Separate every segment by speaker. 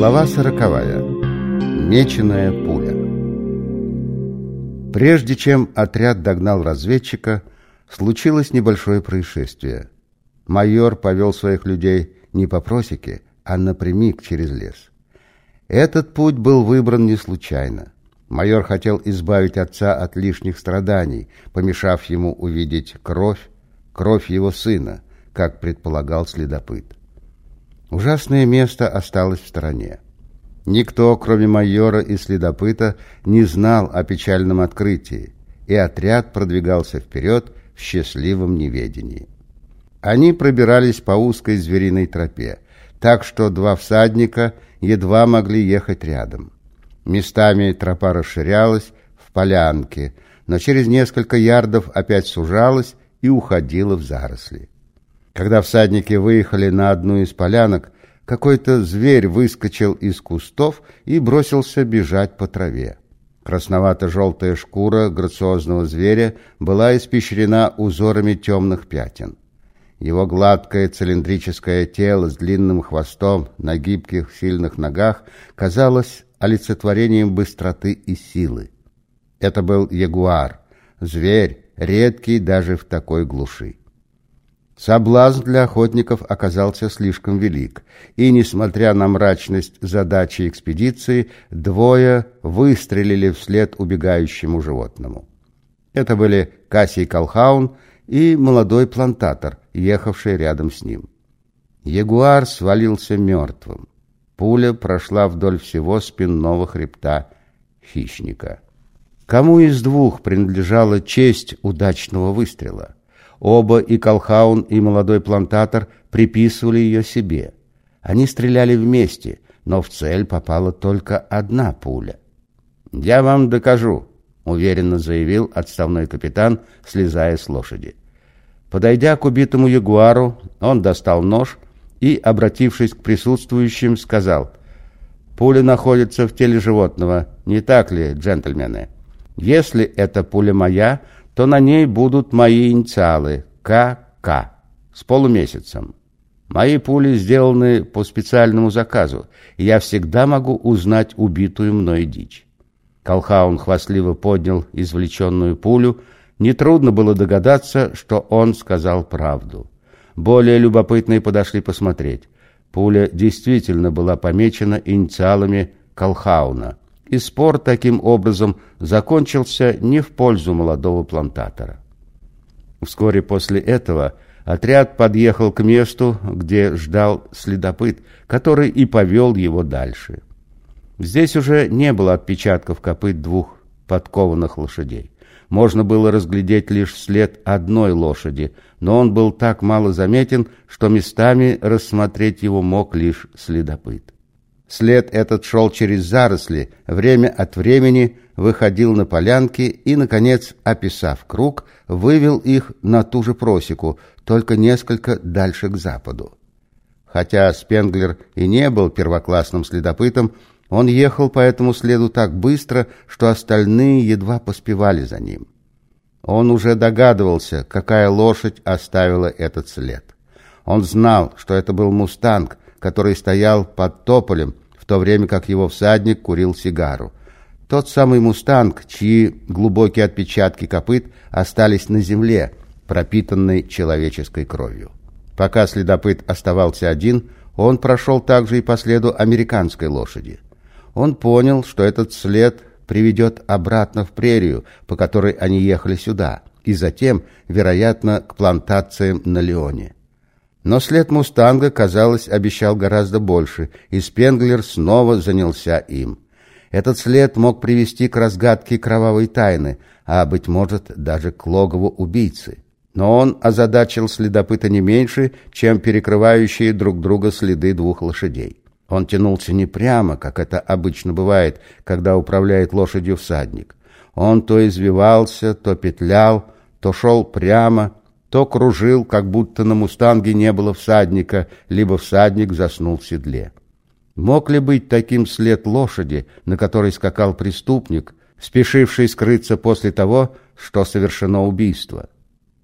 Speaker 1: Глава сороковая. Меченая пуля. Прежде чем отряд догнал разведчика, случилось небольшое происшествие. Майор повел своих людей не по просеке, а напрямик через лес. Этот путь был выбран не случайно. Майор хотел избавить отца от лишних страданий, помешав ему увидеть кровь, кровь его сына, как предполагал следопыт. Ужасное место осталось в стороне. Никто, кроме майора и следопыта, не знал о печальном открытии, и отряд продвигался вперед в счастливом неведении. Они пробирались по узкой звериной тропе, так что два всадника едва могли ехать рядом. Местами тропа расширялась в полянке, но через несколько ярдов опять сужалась и уходила в заросли. Когда всадники выехали на одну из полянок, какой-то зверь выскочил из кустов и бросился бежать по траве. Красновато-желтая шкура грациозного зверя была испещрена узорами темных пятен. Его гладкое цилиндрическое тело с длинным хвостом на гибких сильных ногах казалось олицетворением быстроты и силы. Это был ягуар, зверь, редкий даже в такой глуши. Соблазн для охотников оказался слишком велик, и, несмотря на мрачность задачи экспедиции, двое выстрелили вслед убегающему животному. Это были Кассий Колхаун и молодой плантатор, ехавший рядом с ним. Ягуар свалился мертвым. Пуля прошла вдоль всего спинного хребта хищника. Кому из двух принадлежала честь удачного выстрела? Оба, и Колхаун, и молодой плантатор, приписывали ее себе. Они стреляли вместе, но в цель попала только одна пуля. «Я вам докажу», — уверенно заявил отставной капитан, слезая с лошади. Подойдя к убитому ягуару, он достал нож и, обратившись к присутствующим, сказал, «Пуля находится в теле животного, не так ли, джентльмены? Если эта пуля моя, то на ней будут мои инициалы КК с полумесяцем. Мои пули сделаны по специальному заказу, и я всегда могу узнать убитую мной дичь. Колхаун хвастливо поднял извлеченную пулю. Нетрудно было догадаться, что он сказал правду. Более любопытные подошли посмотреть. Пуля действительно была помечена инициалами Колхауна и спор таким образом закончился не в пользу молодого плантатора. Вскоре после этого отряд подъехал к месту, где ждал следопыт, который и повел его дальше. Здесь уже не было отпечатков копыт двух подкованных лошадей. Можно было разглядеть лишь след одной лошади, но он был так мало заметен, что местами рассмотреть его мог лишь следопыт. След этот шел через заросли, время от времени выходил на полянки и, наконец, описав круг, вывел их на ту же просеку, только несколько дальше к западу. Хотя Спенглер и не был первоклассным следопытом, он ехал по этому следу так быстро, что остальные едва поспевали за ним. Он уже догадывался, какая лошадь оставила этот след. Он знал, что это был «Мустанг», который стоял под тополем, то время как его всадник курил сигару. Тот самый «Мустанг», чьи глубокие отпечатки копыт остались на земле, пропитанной человеческой кровью. Пока следопыт оставался один, он прошел также и по следу американской лошади. Он понял, что этот след приведет обратно в прерию, по которой они ехали сюда, и затем, вероятно, к плантациям на Леоне. Но след «Мустанга», казалось, обещал гораздо больше, и Спенглер снова занялся им. Этот след мог привести к разгадке кровавой тайны, а, быть может, даже к логову убийцы. Но он озадачил следопыта не меньше, чем перекрывающие друг друга следы двух лошадей. Он тянулся не прямо, как это обычно бывает, когда управляет лошадью всадник. Он то извивался, то петлял, то шел прямо, то кружил, как будто на мустанге не было всадника, либо всадник заснул в седле. Мог ли быть таким след лошади, на которой скакал преступник, спешивший скрыться после того, что совершено убийство?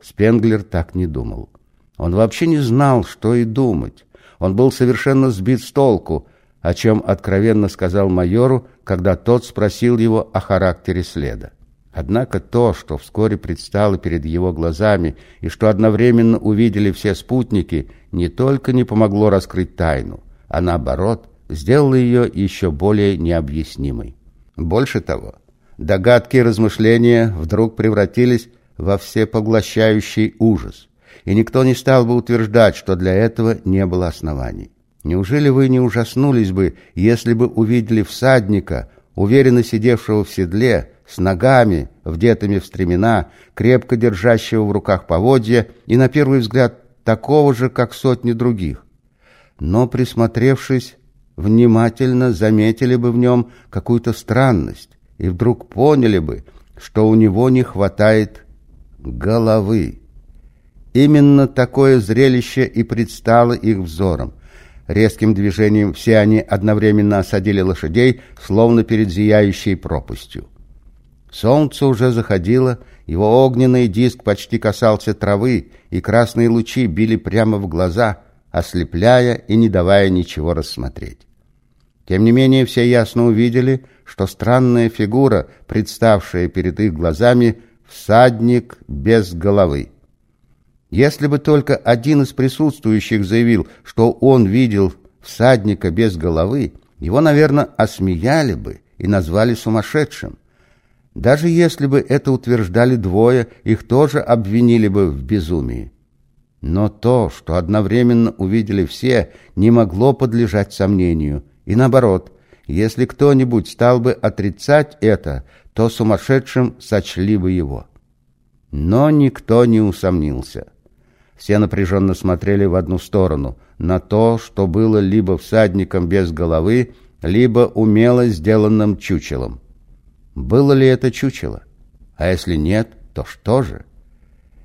Speaker 1: Спенглер так не думал. Он вообще не знал, что и думать. Он был совершенно сбит с толку. о чем откровенно сказал майору, когда тот спросил его о характере следа. Однако то, что вскоре предстало перед его глазами и что одновременно увидели все спутники, не только не помогло раскрыть тайну, а наоборот, сделало ее еще более необъяснимой. Больше того, догадки и размышления вдруг превратились во всепоглощающий ужас, и никто не стал бы утверждать, что для этого не было оснований. Неужели вы не ужаснулись бы, если бы увидели всадника, уверенно сидевшего в седле, с ногами, вдетыми в стремена, крепко держащего в руках поводья и, на первый взгляд, такого же, как сотни других? Но, присмотревшись, внимательно заметили бы в нем какую-то странность и вдруг поняли бы, что у него не хватает головы. Именно такое зрелище и предстало их взором. Резким движением все они одновременно осадили лошадей, словно перед зияющей пропастью. Солнце уже заходило, его огненный диск почти касался травы, и красные лучи били прямо в глаза, ослепляя и не давая ничего рассмотреть. Тем не менее, все ясно увидели, что странная фигура, представшая перед их глазами, всадник без головы. Если бы только один из присутствующих заявил, что он видел всадника без головы, его, наверное, осмеяли бы и назвали сумасшедшим. Даже если бы это утверждали двое, их тоже обвинили бы в безумии. Но то, что одновременно увидели все, не могло подлежать сомнению. И наоборот, если кто-нибудь стал бы отрицать это, то сумасшедшим сочли бы его. Но никто не усомнился. Все напряженно смотрели в одну сторону, на то, что было либо всадником без головы, либо умело сделанным чучелом. Было ли это чучело? А если нет, то что же?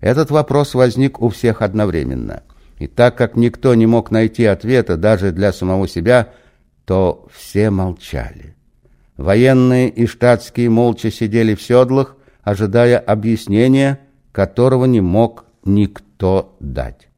Speaker 1: Этот вопрос возник у всех одновременно. И так как никто не мог найти ответа даже для самого себя, то все молчали. Военные и штатские молча сидели в седлах, ожидая объяснения, которого не мог никто дать.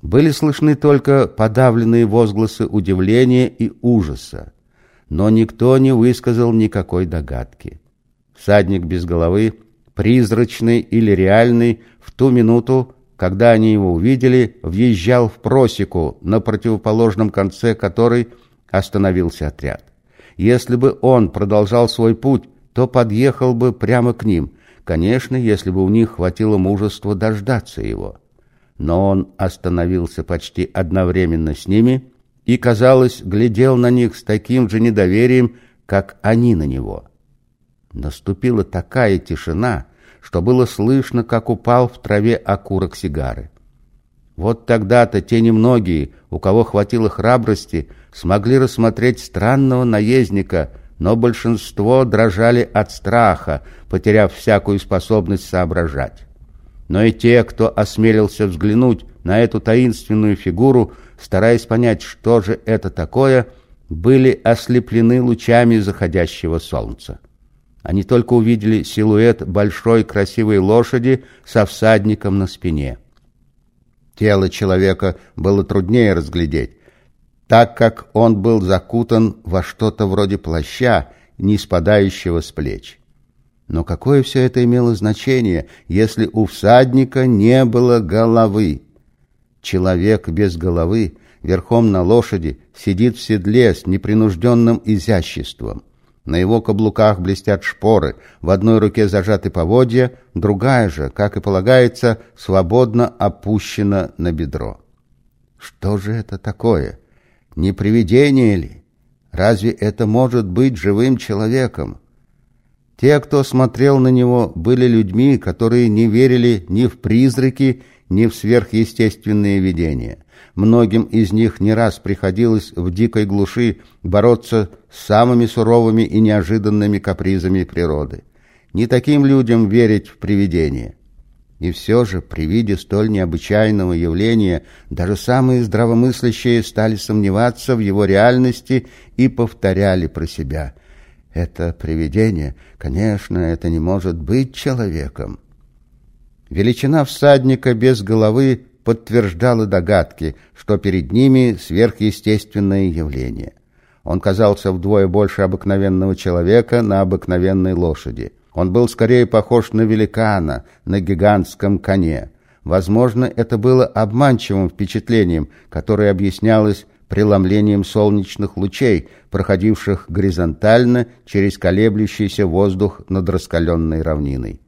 Speaker 1: Были слышны только подавленные возгласы удивления и ужаса, но никто не высказал никакой догадки. Всадник без головы, призрачный или реальный, в ту минуту, когда они его увидели, въезжал в просеку, на противоположном конце которой остановился отряд. Если бы он продолжал свой путь, то подъехал бы прямо к ним, конечно, если бы у них хватило мужества дождаться его но он остановился почти одновременно с ними и, казалось, глядел на них с таким же недоверием, как они на него. Наступила такая тишина, что было слышно, как упал в траве окурок сигары. Вот тогда-то те немногие, у кого хватило храбрости, смогли рассмотреть странного наездника, но большинство дрожали от страха, потеряв всякую способность соображать но и те, кто осмелился взглянуть на эту таинственную фигуру, стараясь понять, что же это такое, были ослеплены лучами заходящего солнца. Они только увидели силуэт большой красивой лошади со всадником на спине. Тело человека было труднее разглядеть, так как он был закутан во что-то вроде плаща, не спадающего с плеч. Но какое все это имело значение, если у всадника не было головы? Человек без головы, верхом на лошади, сидит в седле с непринужденным изяществом. На его каблуках блестят шпоры, в одной руке зажаты поводья, другая же, как и полагается, свободно опущена на бедро. Что же это такое? Не привидение ли? Разве это может быть живым человеком? Те, кто смотрел на него, были людьми, которые не верили ни в призраки, ни в сверхъестественные видения. Многим из них не раз приходилось в дикой глуши бороться с самыми суровыми и неожиданными капризами природы. Не таким людям верить в привидения. И все же, при виде столь необычайного явления, даже самые здравомыслящие стали сомневаться в его реальности и повторяли про себя – это привидение. Конечно, это не может быть человеком. Величина всадника без головы подтверждала догадки, что перед ними сверхъестественное явление. Он казался вдвое больше обыкновенного человека на обыкновенной лошади. Он был скорее похож на великана на гигантском коне. Возможно, это было обманчивым впечатлением, которое объяснялось преломлением солнечных лучей, проходивших горизонтально через колеблющийся воздух над раскаленной равниной.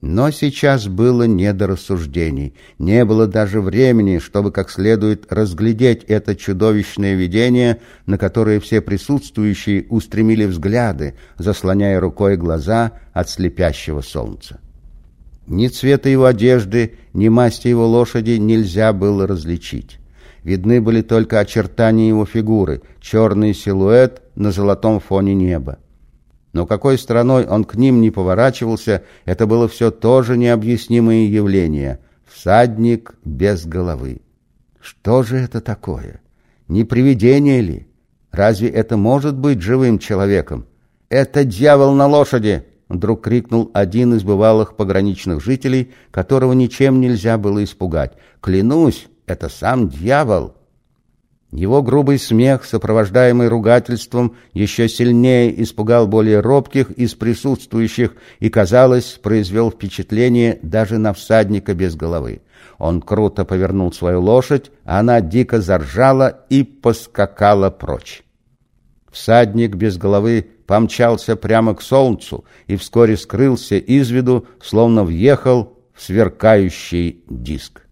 Speaker 1: Но сейчас было не до рассуждений, не было даже времени, чтобы как следует разглядеть это чудовищное видение, на которое все присутствующие устремили взгляды, заслоняя рукой глаза от слепящего солнца. Ни цвета его одежды, ни масти его лошади нельзя было различить. Видны были только очертания его фигуры, черный силуэт на золотом фоне неба. Но какой стороной он к ним не поворачивался, это было все тоже необъяснимое явление. Всадник без головы. Что же это такое? Не привидение ли? Разве это может быть живым человеком? «Это дьявол на лошади!» Вдруг крикнул один из бывалых пограничных жителей, которого ничем нельзя было испугать. «Клянусь, это сам дьявол!» Его грубый смех, сопровождаемый ругательством, еще сильнее испугал более робких из присутствующих и, казалось, произвел впечатление даже на всадника без головы. Он круто повернул свою лошадь, а она дико заржала и поскакала прочь. Всадник без головы помчался прямо к солнцу и вскоре скрылся из виду, словно въехал в сверкающий диск.